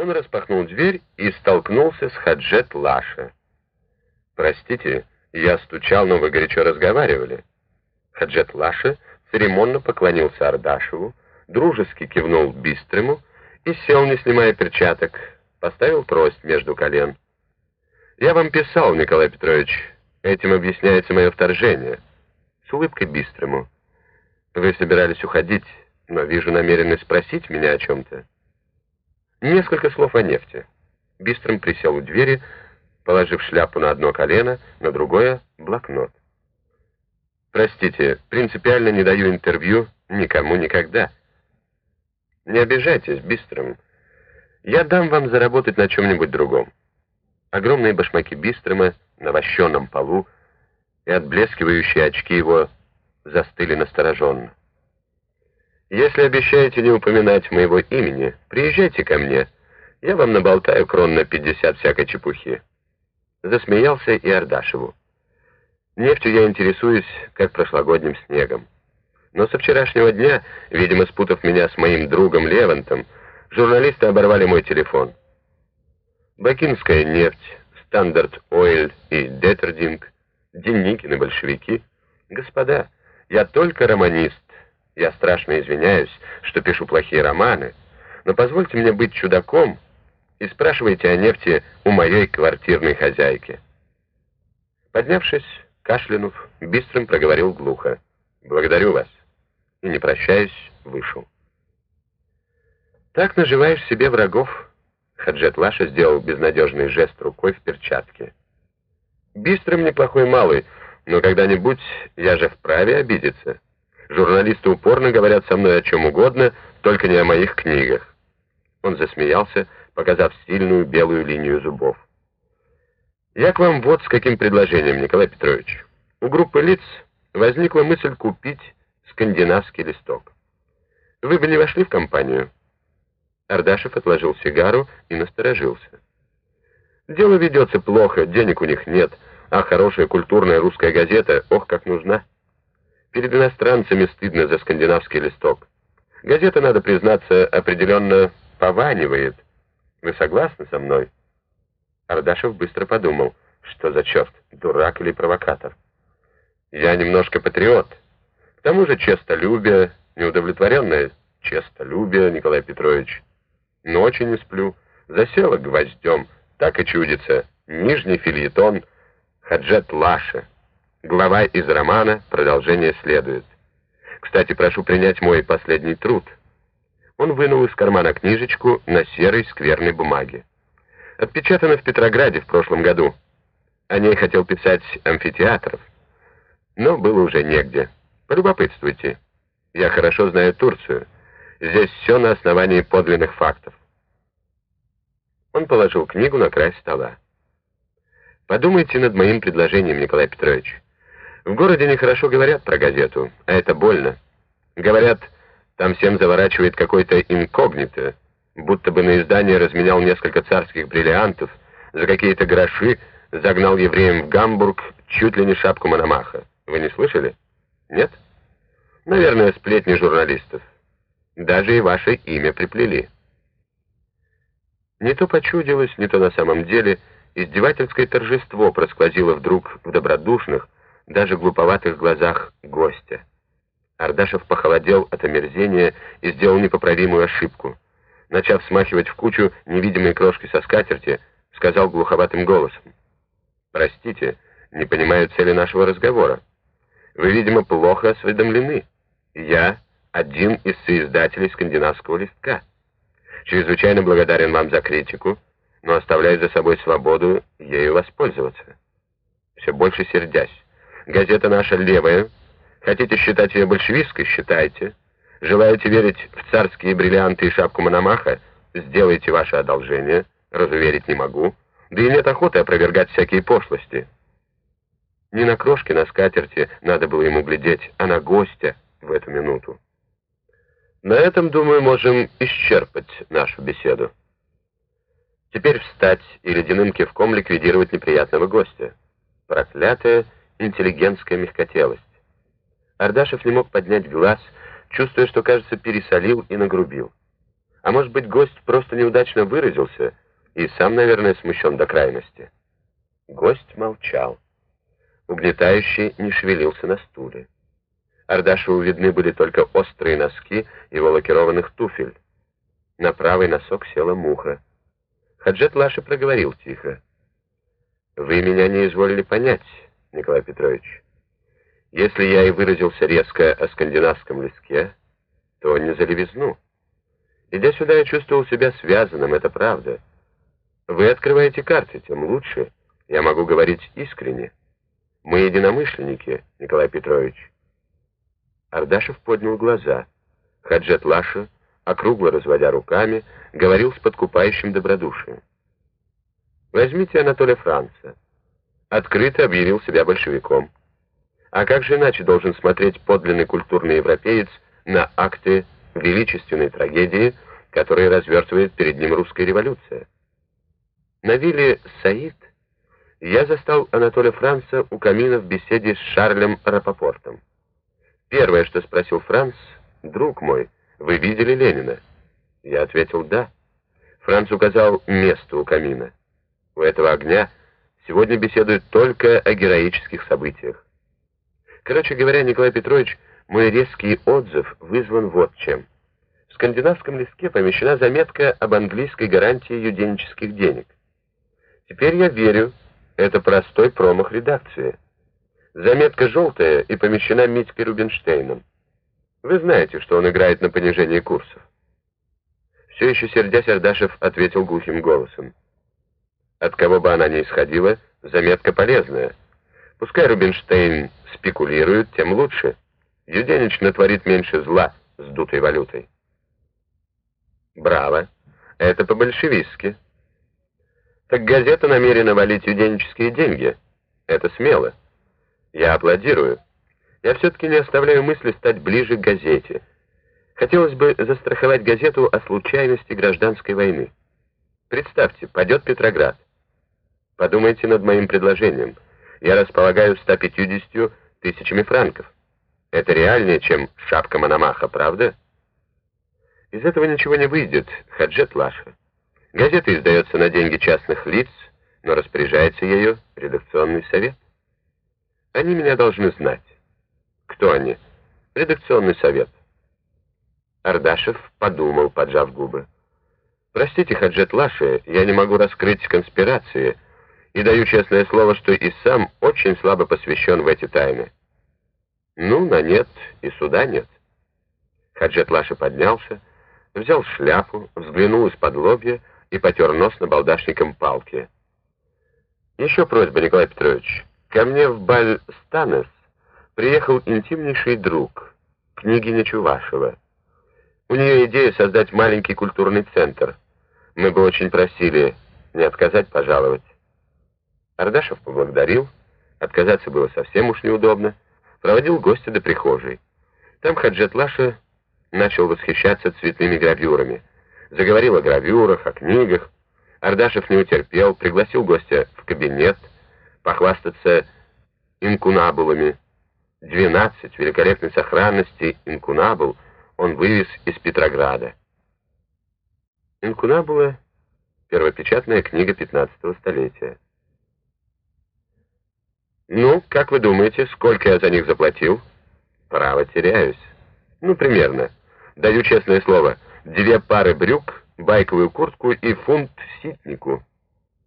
Он распахнул дверь и столкнулся с Хаджет Лаша. «Простите, я стучал, но вы горячо разговаривали». Хаджет Лаша церемонно поклонился Ардашеву, дружески кивнул Бистрому и сел, не снимая перчаток, поставил трость между колен. «Я вам писал, Николай Петрович, этим объясняется мое вторжение». С улыбкой Бистрому. «Вы собирались уходить, но, вижу, намерены спросить меня о чем-то». Несколько слов о нефти. Бистрым присел у двери, положив шляпу на одно колено, на другое — блокнот. «Простите, принципиально не даю интервью никому никогда». «Не обижайтесь, Бистрым. Я дам вам заработать на чем-нибудь другом». Огромные башмаки Бистрома на вощенном полу и отблескивающие очки его застыли настороженно. «Если обещаете не упоминать моего имени, приезжайте ко мне. Я вам наболтаю крон на пятьдесят всякой чепухи». Засмеялся и Ардашеву. «Нефтью я интересуюсь, как прошлогодним снегом. Но со вчерашнего дня, видимо, спутав меня с моим другом Левантом, журналисты оборвали мой телефон. Бакинская нефть, Стандарт Ойл и Детердинг, Деникин и большевики. Господа, я только романист. Я страшно извиняюсь, что пишу плохие романы, но позвольте мне быть чудаком и спрашивайте о нефти у моей квартирной хозяйки. Поднявшись, кашлянув, быстрым проговорил глухо. «Благодарю вас» и, не прощаясь, вышел. «Так наживаешь себе врагов», — Хаджет Лаша сделал безнадежный жест рукой в перчатке. «Бистрым неплохой малый, но когда-нибудь я же вправе обидеться». Журналисты упорно говорят со мной о чем угодно, только не о моих книгах. Он засмеялся, показав сильную белую линию зубов. Я к вам вот с каким предложением, Николай Петрович. У группы лиц возникла мысль купить скандинавский листок. Вы бы не вошли в компанию? Ардашев отложил сигару и насторожился. Дело ведется плохо, денег у них нет, а хорошая культурная русская газета, ох, как нужна. Перед иностранцами стыдно за скандинавский листок. Газета, надо признаться, определенно пованивает. Вы согласны со мной?» Ардашев быстро подумал, что за черт, дурак или провокатор. «Я немножко патриот. К тому же честолюбие, неудовлетворенное честолюбие, Николай Петрович. Ночи не сплю, засела гвоздем, так и чудится. Нижний фильетон Хаджет Лаша». Глава из романа, продолжение следует. Кстати, прошу принять мой последний труд. Он вынул из кармана книжечку на серой скверной бумаге. Отпечатано в Петрограде в прошлом году. О ней хотел писать амфитеатров, но было уже негде. Полюбопытствуйте. Я хорошо знаю Турцию. Здесь все на основании подлинных фактов. Он положил книгу на край стола. Подумайте над моим предложением, Николай Петрович. В городе нехорошо говорят про газету, а это больно. Говорят, там всем заворачивает какой-то инкогнито, будто бы на издание разменял несколько царских бриллиантов, за какие-то гроши загнал евреям в Гамбург чуть ли не шапку Мономаха. Вы не слышали? Нет? Наверное, сплетни журналистов. Даже и ваше имя приплели. Не то почудилось, не то на самом деле издевательское торжество просквозило вдруг в добродушных, даже глуповатых глазах гостя. Ардашев похолодел от омерзения и сделал непоправимую ошибку. Начав смахивать в кучу невидимые крошки со скатерти, сказал глуховатым голосом. «Простите, не понимаю цели нашего разговора. Вы, видимо, плохо осведомлены. Я один из соиздателей скандинавского листка. Чрезвычайно благодарен вам за критику, но оставляю за собой свободу ею воспользоваться». Все больше сердясь. Газета наша левая. Хотите считать ее большевистской? Считайте. Желаете верить в царские бриллианты и шапку Мономаха? Сделайте ваше одолжение. Разуверить не могу. Да и нет охоты опровергать всякие пошлости. Не на крошке на скатерти надо было ему глядеть, а на гостя в эту минуту. На этом, думаю, можем исчерпать нашу беседу. Теперь встать и ледяным кивком ликвидировать неприятного гостя. Проклятая интеллигентская мягкотелость. Ардашев не мог поднять глаз, чувствуя, что, кажется, пересолил и нагрубил. А может быть, гость просто неудачно выразился и сам, наверное, смущен до крайности. Гость молчал. Угнетающий не шевелился на стуле. Ардашеву видны были только острые носки его лакированных туфель. На правый носок села муха. Хаджет Лаша проговорил тихо. «Вы меня не изволили понять, Николай Петрович. Если я и выразился резко о скандинавском леске, то не за левизну. Идя сюда, я чувствовал себя связанным, это правда. Вы открываете карты, тем лучше. Я могу говорить искренне. Мы единомышленники, Николай Петрович. Ардашев поднял глаза. Хаджет Лаша, округло разводя руками, говорил с подкупающим добродушием. Возьмите Анатолия Франца. Открыто объявил себя большевиком. А как же иначе должен смотреть подлинный культурный европеец на акты величественной трагедии, которые развертывает перед ним русская революция? На вилле «Саид» я застал Анатолия Франца у камина в беседе с Шарлем Рапопортом. Первое, что спросил Франц, «Друг мой, вы видели Ленина?» Я ответил «Да». Франц указал место у камина. У этого огня сегодня беседуют только о героических событиях. Короче говоря, Николай Петрович, мой резкий отзыв вызван вот чем. В скандинавском листке помещена заметка об английской гарантии юденических денег. Теперь я верю, это простой промах редакции. Заметка желтая и помещена Митькой Рубинштейном. Вы знаете, что он играет на понижение курсов. Все еще сердясь, Ардашев ответил глухим голосом. От кого бы она ни исходила, заметка полезная. Пускай Рубинштейн спекулирует, тем лучше. Юденич натворит меньше зла с дутой валютой. Браво. Это по-большевистски. Так газета намерена валить юденические деньги. Это смело. Я аплодирую. Я все-таки не оставляю мысли стать ближе к газете. Хотелось бы застраховать газету о случайности гражданской войны. Представьте, падет Петроград. Подумайте над моим предложением. Я располагаю 150 тысячами франков. Это реальнее, чем шапка Мономаха, правда? Из этого ничего не выйдет, Хаджет Лаша. Газета издается на деньги частных лиц, но распоряжается ею редакционный совет. Они меня должны знать. Кто они? Редакционный совет. Ардашев подумал, поджав губы. Простите, Хаджет Лаши, я не могу раскрыть конспирации, и даю честное слово, что и сам очень слабо посвящен в эти тайны. Ну, на нет и суда нет. Хаджет Лаша поднялся, взял шляпу, взглянул из-под лобья и потер нос на балдашником палки. Еще просьба, Николай Петрович. Ко мне в Баль-Станес приехал интимнейший друг, княгиня Чувашева. У нее идея создать маленький культурный центр. Мы бы очень просили не отказать пожаловать. Ардашев поблагодарил, отказаться было совсем уж неудобно, проводил гостя до прихожей. Там Хаджет Лаша начал восхищаться цветными гравюрами. Заговорил о гравюрах, о книгах. Ардашев не утерпел, пригласил гостя в кабинет, похвастаться инкунабулами. Двенадцать великолепной сохранности инкунабул он вывез из Петрограда. Инкунабула — первопечатная книга 15 столетия. «Ну, как вы думаете, сколько я за них заплатил?» «Право теряюсь. Ну, примерно. Даю честное слово. Две пары брюк, байковую куртку и фунт ситнику».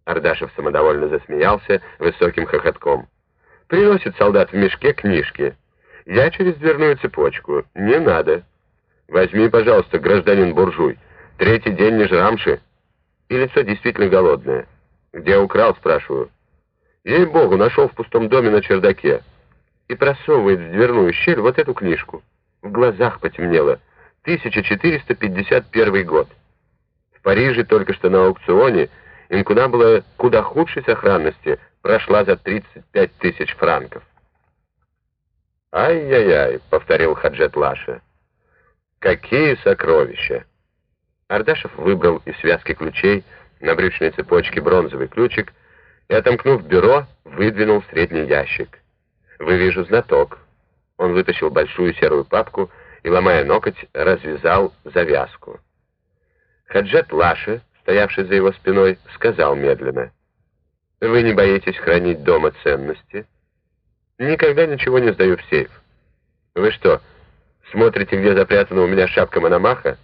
Ардашев самодовольно засмеялся высоким хохотком. «Приносит солдат в мешке книжки. Я через дверную цепочку. Не надо. Возьми, пожалуйста, гражданин буржуй. Третий день не жрамши. И лицо действительно голодное. Где украл, спрашиваю. Ей-богу, нашел в пустом доме на чердаке. И просовывает в дверную щель вот эту книжку. В глазах потемнело. 1451 год. В Париже только что на аукционе инкуна была куда худшей сохранности, прошла за 35 тысяч франков. «Ай-яй-яй», — повторил Хаджет Лаша. «Какие сокровища!» Ардашев выбрал из связки ключей на брючной цепочке бронзовый ключик — и, отомкнув бюро, выдвинул средний ящик. «Вы, вижу, знаток». Он вытащил большую серую папку и, ломая ноготь, развязал завязку. Хаджет Лаша, стоявший за его спиной, сказал медленно. «Вы не боитесь хранить дома ценности?» «Никогда ничего не сдаю в сейф». «Вы что, смотрите, где запрятана у меня шапка Мономаха?»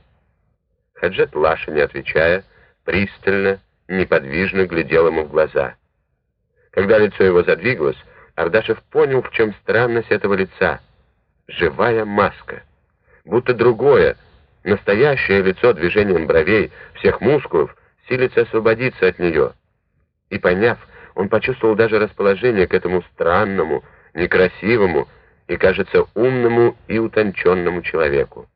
Хаджет Лаша, не отвечая, пристально, неподвижно глядел ему в глаза. Когда лицо его задвигалось, Ардашев понял, в чем странность этого лица. Живая маска. Будто другое, настоящее лицо движением бровей, всех мускулов, силится освободиться от нее. И поняв, он почувствовал даже расположение к этому странному, некрасивому и, кажется, умному и утонченному человеку.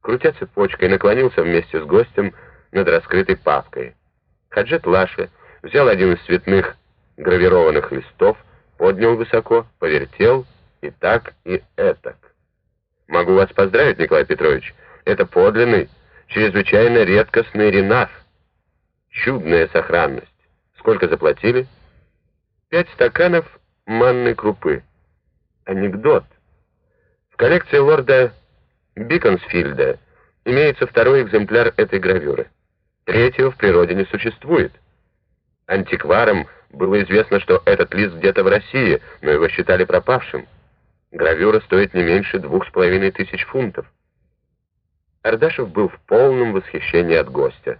Крутя цепочкой, наклонился вместе с гостем над раскрытой папкой. Хаджет Лаша взял один из цветных гравированных листов, поднял высоко, повертел и так, и этак. Могу вас поздравить, Николай Петрович, это подлинный, чрезвычайно редкостный ренав. Чудная сохранность. Сколько заплатили? Пять стаканов манной крупы. Анекдот. В коллекции лорда Биконсфильда имеется второй экземпляр этой гравюры. Третьего в природе не существует. Антикварам было известно, что этот лист где-то в России, но его считали пропавшим. Гравюра стоит не меньше двух с половиной тысяч фунтов. Ардашев был в полном восхищении от гостя.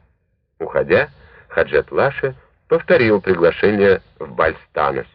Уходя, Хаджет Лаша повторил приглашение в Бальстанес.